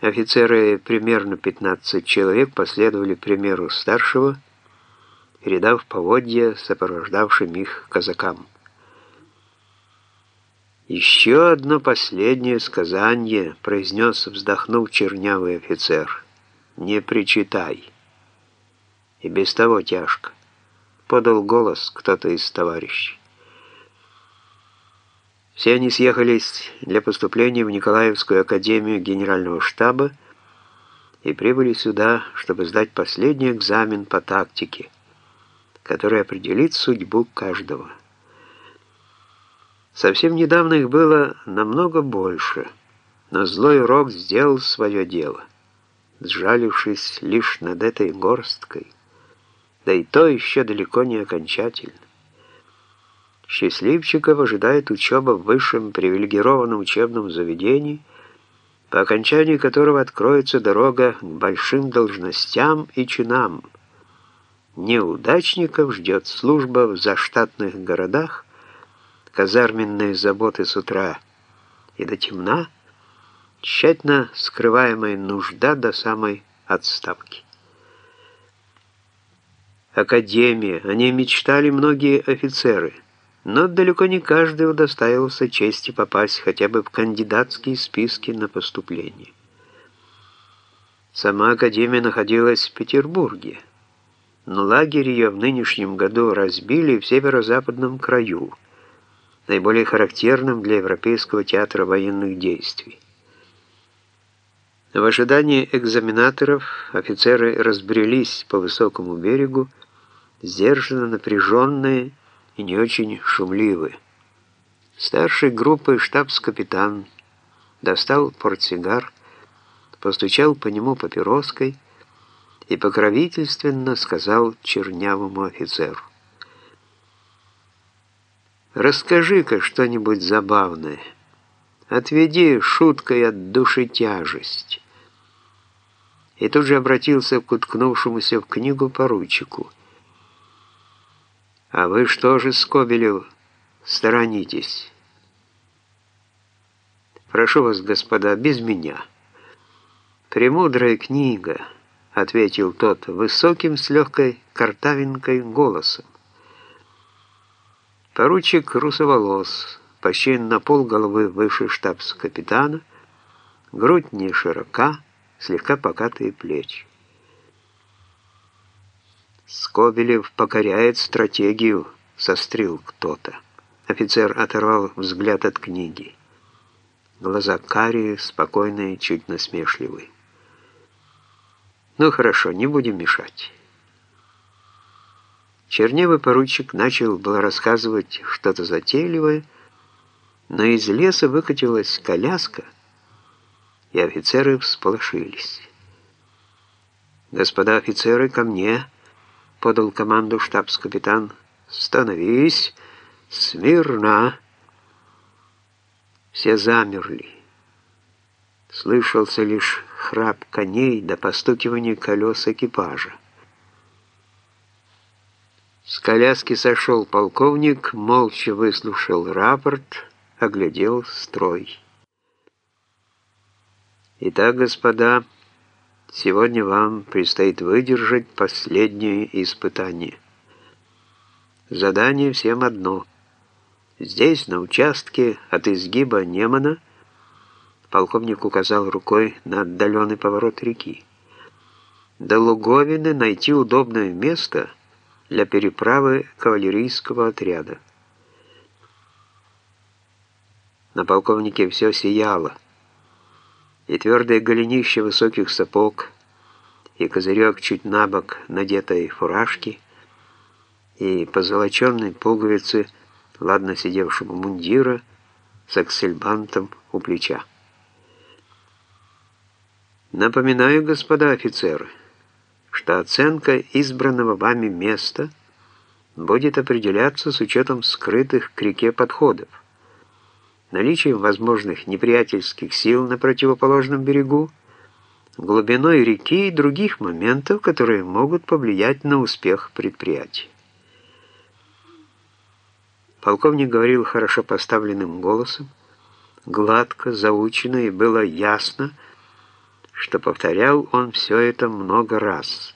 Офицеры, примерно 15 человек, последовали примеру старшего, передав поводья сопровождавшим их казакам. «Еще одно последнее сказание», — произнес, вздохнув чернявый офицер. «Не причитай». «И без того тяжко», — подал голос кто-то из товарищей. Все они съехались для поступления в Николаевскую академию генерального штаба и прибыли сюда, чтобы сдать последний экзамен по тактике, который определит судьбу каждого. Совсем недавно их было намного больше, но злой рок сделал свое дело, сжалившись лишь над этой горсткой, да и то еще далеко не окончательно. Счастливчиков ожидает учеба в высшем привилегированном учебном заведении, по окончании которого откроется дорога к большим должностям и чинам. Неудачников ждет служба в заштатных городах, казарменные заботы с утра и до темна, тщательно скрываемая нужда до самой отставки. Академия, о ней мечтали многие офицеры – но далеко не каждый удостаивался чести попасть хотя бы в кандидатские списки на поступление. Сама академия находилась в Петербурге, но лагерь ее в нынешнем году разбили в северо-западном краю, наиболее характерном для Европейского театра военных действий. В ожидании экзаменаторов офицеры разбрелись по высокому берегу, сдержанно напряженные, и не очень шумливы. Старший группы штабс-капитан достал портсигар, постучал по нему папироской и покровительственно сказал чернявому офицеру. «Расскажи-ка что-нибудь забавное. Отведи шуткой от души тяжесть». И тут же обратился к уткнувшемуся в книгу поручику – а вы что же, Скобелев, сторонитесь? Прошу вас, господа, без меня. Премудрая книга, ответил тот высоким с легкой картавинкой голосом. Поручик русоволос, почти на пол головы выше штабс-капитана, грудь не широка, слегка покатые плечи. Скобелев покоряет стратегию, сострил кто-то. Офицер оторвал взгляд от книги. Глаза карие, спокойные, чуть насмешливые. Ну хорошо, не будем мешать. Черневый поручик начал было рассказывать что-то затейливое, но из леса выкатилась коляска, и офицеры всполошились. «Господа офицеры, ко мне!» — подал команду штабс-капитан. «Становись! Смирно!» Все замерли. Слышался лишь храп коней до постукивания колес экипажа. С коляски сошел полковник, молча выслушал рапорт, оглядел строй. «Итак, господа...» Сегодня вам предстоит выдержать последнее испытание. Задание всем одно. Здесь, на участке от изгиба Немана, полковник указал рукой на отдаленный поворот реки, до Луговины найти удобное место для переправы кавалерийского отряда. На полковнике все сияло и твердое голенище высоких сапог, и козырек чуть набок надетой фуражки, и позолоченной пуговицы ладно сидевшего мундира с аксельбантом у плеча. Напоминаю, господа офицеры, что оценка избранного вами места будет определяться с учетом скрытых к реке подходов наличием возможных неприятельских сил на противоположном берегу, глубиной реки и других моментов, которые могут повлиять на успех предприятия. Полковник говорил хорошо поставленным голосом, гладко, заучено, и было ясно, что повторял он все это много раз.